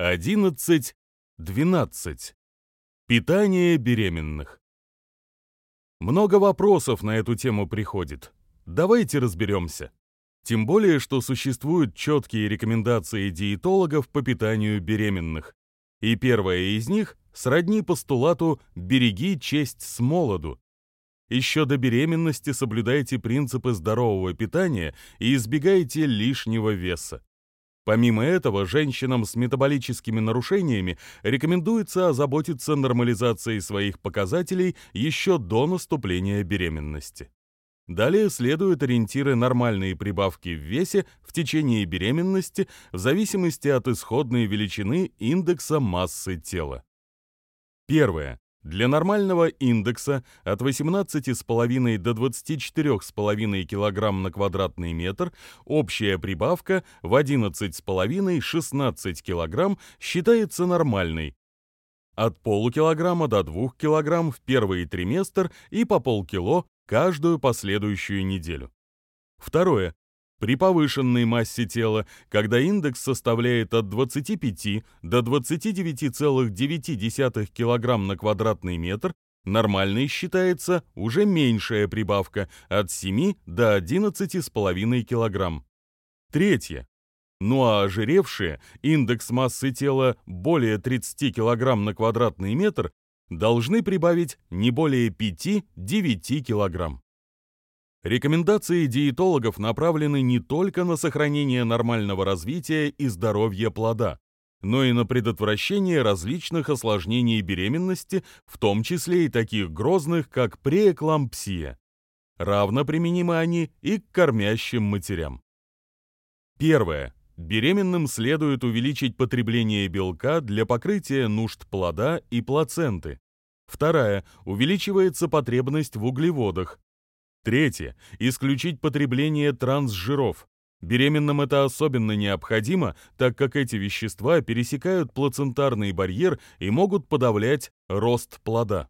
11.12. Питание беременных. Много вопросов на эту тему приходит. Давайте разберемся. Тем более, что существуют четкие рекомендации диетологов по питанию беременных. И первая из них сродни постулату «береги честь с молоду». Еще до беременности соблюдайте принципы здорового питания и избегайте лишнего веса. Помимо этого, женщинам с метаболическими нарушениями рекомендуется озаботиться нормализацией своих показателей еще до наступления беременности. Далее следуют ориентиры нормальные прибавки в весе в течение беременности в зависимости от исходной величины индекса массы тела. Первое. Для нормального индекса от 18,5 до 24,5 кг на квадратный метр общая прибавка в 11,5-16 кг считается нормальной. От полукилограмма до 2 кг в первый триместр и по полкило каждую последующую неделю. Второе. При повышенной массе тела, когда индекс составляет от 25 до 29,9 кг на квадратный метр, нормальной считается уже меньшая прибавка от 7 до 11,5 кг. Третье. Ну а ожиревшие, индекс массы тела более 30 кг на квадратный метр, должны прибавить не более 5-9 кг. Рекомендации диетологов направлены не только на сохранение нормального развития и здоровья плода, но и на предотвращение различных осложнений беременности, в том числе и таких грозных, как преэклампсия. Равно применимы они и к кормящим матерям. Первое. Беременным следует увеличить потребление белка для покрытия нужд плода и плаценты. Вторая. Увеличивается потребность в углеводах. Третье. Исключить потребление трансжиров. Беременным это особенно необходимо, так как эти вещества пересекают плацентарный барьер и могут подавлять рост плода.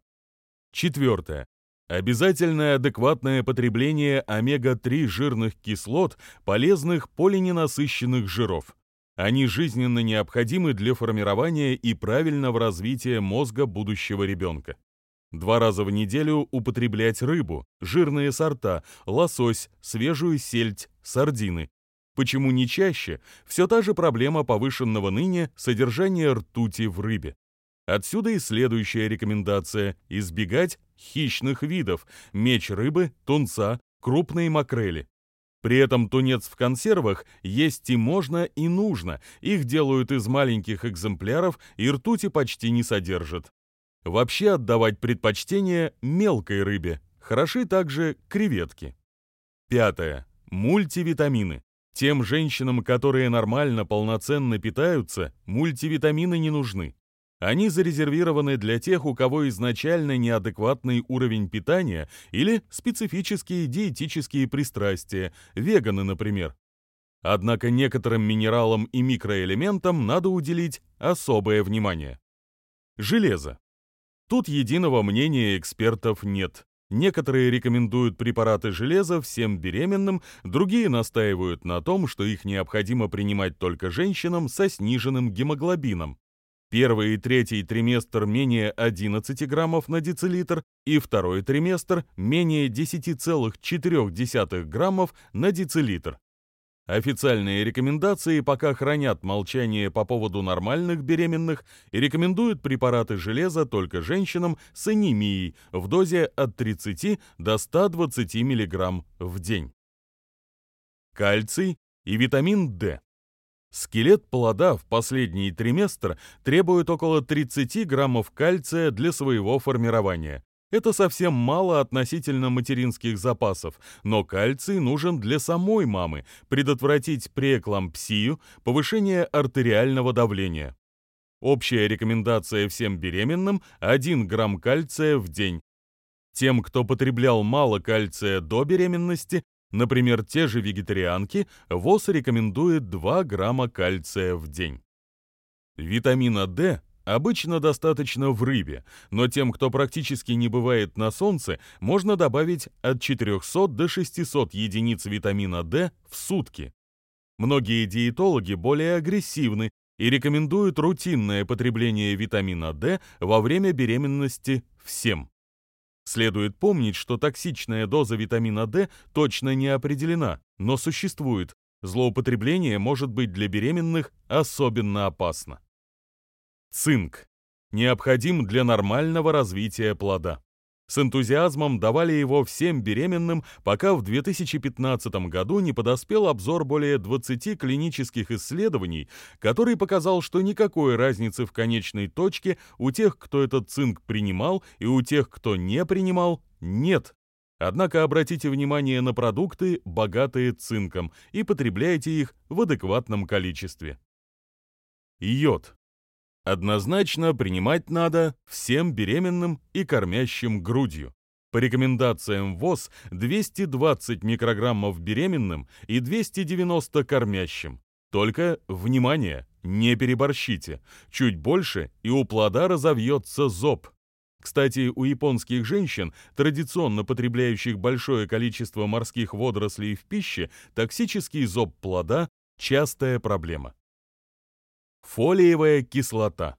Четвертое. Обязательное адекватное потребление омега-3 жирных кислот, полезных полиненасыщенных жиров. Они жизненно необходимы для формирования и правильного развития мозга будущего ребенка. Два раза в неделю употреблять рыбу, жирные сорта, лосось, свежую сельдь, сардины. Почему не чаще? Все та же проблема повышенного ныне содержания ртути в рыбе. Отсюда и следующая рекомендация – избегать хищных видов – меч рыбы, тунца, крупные макрели. При этом тунец в консервах есть и можно, и нужно. Их делают из маленьких экземпляров и ртути почти не содержат. Вообще отдавать предпочтение мелкой рыбе. Хороши также креветки. Пятое. Мультивитамины. Тем женщинам, которые нормально, полноценно питаются, мультивитамины не нужны. Они зарезервированы для тех, у кого изначально неадекватный уровень питания или специфические диетические пристрастия, веганы, например. Однако некоторым минералам и микроэлементам надо уделить особое внимание. Железо. Тут единого мнения экспертов нет. Некоторые рекомендуют препараты железа всем беременным, другие настаивают на том, что их необходимо принимать только женщинам со сниженным гемоглобином. Первый и третий триместр менее 11 граммов на децилитр и второй триместр менее 10,4 граммов на децилитр. Официальные рекомендации пока хранят молчание по поводу нормальных беременных и рекомендуют препараты железа только женщинам с анемией в дозе от 30 до 120 мг в день. Кальций и витамин D. Скелет плода в последний триместр требует около 30 граммов кальция для своего формирования. Это совсем мало относительно материнских запасов, но кальций нужен для самой мамы, предотвратить преэклампсию, повышение артериального давления. Общая рекомендация всем беременным – 1 грамм кальция в день. Тем, кто потреблял мало кальция до беременности, например, те же вегетарианки, ВОЗ рекомендует 2 грамма кальция в день. Витамина D Обычно достаточно в рыбе, но тем, кто практически не бывает на солнце, можно добавить от 400 до 600 единиц витамина D в сутки. Многие диетологи более агрессивны и рекомендуют рутинное потребление витамина D во время беременности всем. Следует помнить, что токсичная доза витамина D точно не определена, но существует. Злоупотребление может быть для беременных особенно опасно. Цинк. Необходим для нормального развития плода. С энтузиазмом давали его всем беременным, пока в 2015 году не подоспел обзор более 20 клинических исследований, который показал, что никакой разницы в конечной точке у тех, кто этот цинк принимал, и у тех, кто не принимал, нет. Однако обратите внимание на продукты, богатые цинком, и потребляйте их в адекватном количестве. Йод. Однозначно принимать надо всем беременным и кормящим грудью. По рекомендациям ВОЗ 220 микрограммов беременным и 290 кормящим. Только, внимание, не переборщите. Чуть больше, и у плода разовьется зоб. Кстати, у японских женщин, традиционно потребляющих большое количество морских водорослей в пище, токсический зоб плода – частая проблема. Фолиевая кислота.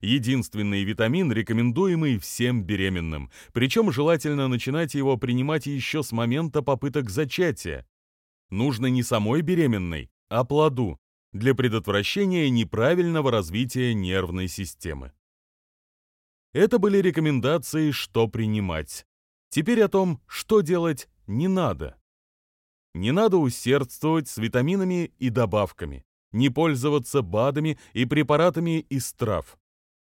Единственный витамин, рекомендуемый всем беременным, причем желательно начинать его принимать еще с момента попыток зачатия. Нужно не самой беременной, а плоду, для предотвращения неправильного развития нервной системы. Это были рекомендации, что принимать. Теперь о том, что делать не надо. Не надо усердствовать с витаминами и добавками не пользоваться БАДами и препаратами из трав.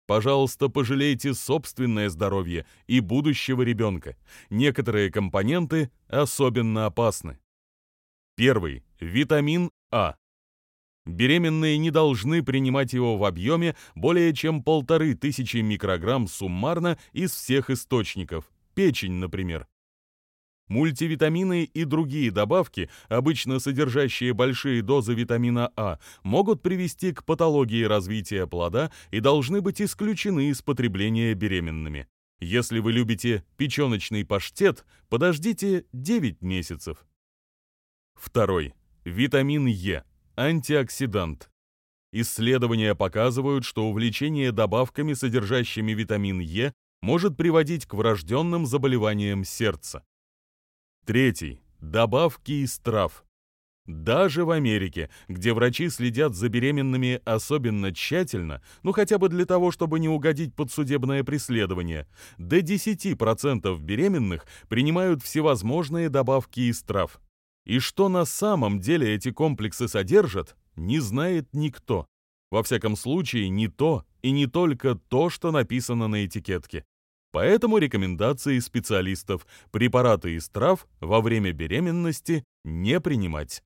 Пожалуйста, пожалейте собственное здоровье и будущего ребенка. Некоторые компоненты особенно опасны. Первый. Витамин А. Беременные не должны принимать его в объеме более чем полторы тысячи микрограмм суммарно из всех источников, печень, например. Мультивитамины и другие добавки, обычно содержащие большие дозы витамина А, могут привести к патологии развития плода и должны быть исключены из потребления беременными. Если вы любите печеночный паштет, подождите 9 месяцев. Второй. Витамин Е. Антиоксидант. Исследования показывают, что увлечение добавками, содержащими витамин Е, может приводить к врожденным заболеваниям сердца. Третий. Добавки из трав. Даже в Америке, где врачи следят за беременными особенно тщательно, ну хотя бы для того, чтобы не угодить под судебное преследование, до 10% беременных принимают всевозможные добавки из трав. И что на самом деле эти комплексы содержат, не знает никто. Во всяком случае, не то и не только то, что написано на этикетке. Поэтому рекомендации специалистов препараты из трав во время беременности не принимать.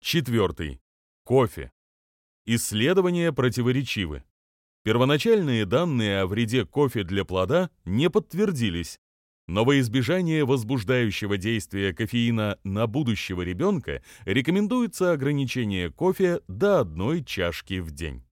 Четвертый. Кофе. Исследования противоречивы. Первоначальные данные о вреде кофе для плода не подтвердились, но во избежание возбуждающего действия кофеина на будущего ребенка рекомендуется ограничение кофе до одной чашки в день.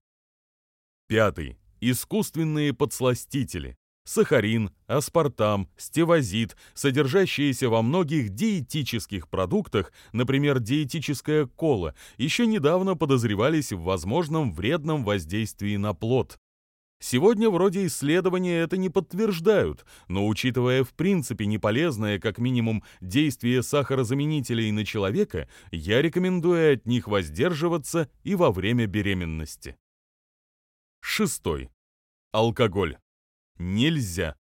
Пятый. Искусственные подсластители сахарин, аспартам, стевозид, содержащиеся во многих диетических продуктах, например, диетическая кола, еще недавно подозревались в возможном вредном воздействии на плод. Сегодня вроде исследования это не подтверждают, но учитывая в принципе неполезное как минимум действие сахарозаменителей на человека, я рекомендую от них воздерживаться и во время беременности. Шестой. Алкоголь. Нельзя.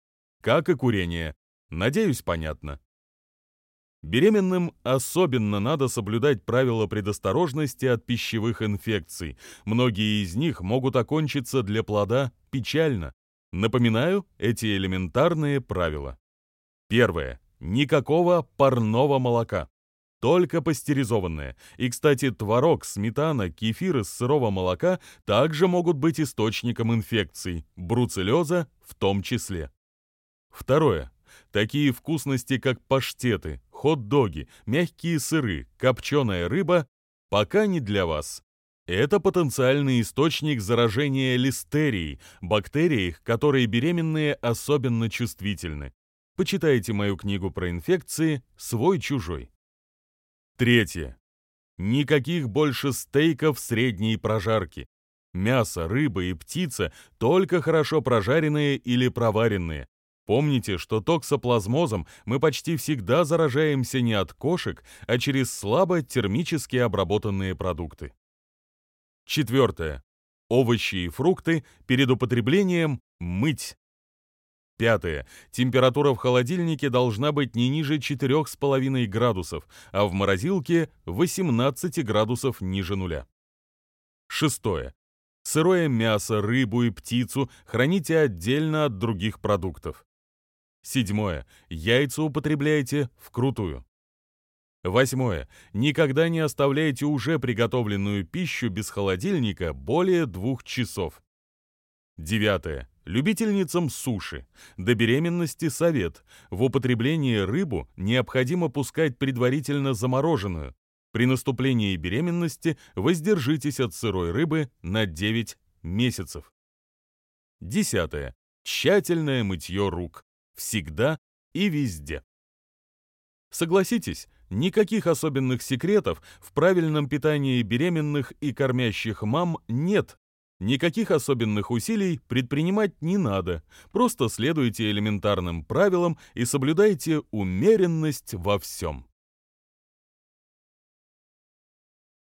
Как и курение. Надеюсь, понятно. Беременным особенно надо соблюдать правила предосторожности от пищевых инфекций. Многие из них могут окончиться для плода печально. Напоминаю эти элементарные правила. Первое. Никакого парного молока только пастеризованное. И, кстати, творог, сметана, кефир из сырого молока также могут быть источником инфекций, бруцеллеза в том числе. Второе. Такие вкусности, как паштеты, хот-доги, мягкие сыры, копченая рыба, пока не для вас. Это потенциальный источник заражения листерией, бактерией, к которой беременные особенно чувствительны. Почитайте мою книгу про инфекции «Свой-чужой». Третье. Никаких больше стейков средней прожарки. Мясо, рыба и птица только хорошо прожаренные или проваренные. Помните, что токсоплазмозом мы почти всегда заражаемся не от кошек, а через слабо термически обработанные продукты. Четвертое. Овощи и фрукты перед употреблением мыть. Пятое. Температура в холодильнике должна быть не ниже 4,5 градусов, а в морозилке 18 градусов ниже нуля. Шестое. Сырое мясо, рыбу и птицу храните отдельно от других продуктов. Седьмое. Яйца употребляйте вкрутую. Восьмое. Никогда не оставляйте уже приготовленную пищу без холодильника более двух часов. Девятое. Любительницам суши. До беременности совет. В употреблении рыбу необходимо пускать предварительно замороженную. При наступлении беременности воздержитесь от сырой рыбы на 9 месяцев. Десятое. Тщательное мытье рук. Всегда и везде. Согласитесь, никаких особенных секретов в правильном питании беременных и кормящих мам нет. Никаких особенных усилий предпринимать не надо. Просто следуйте элементарным правилам и соблюдайте умеренность во всем.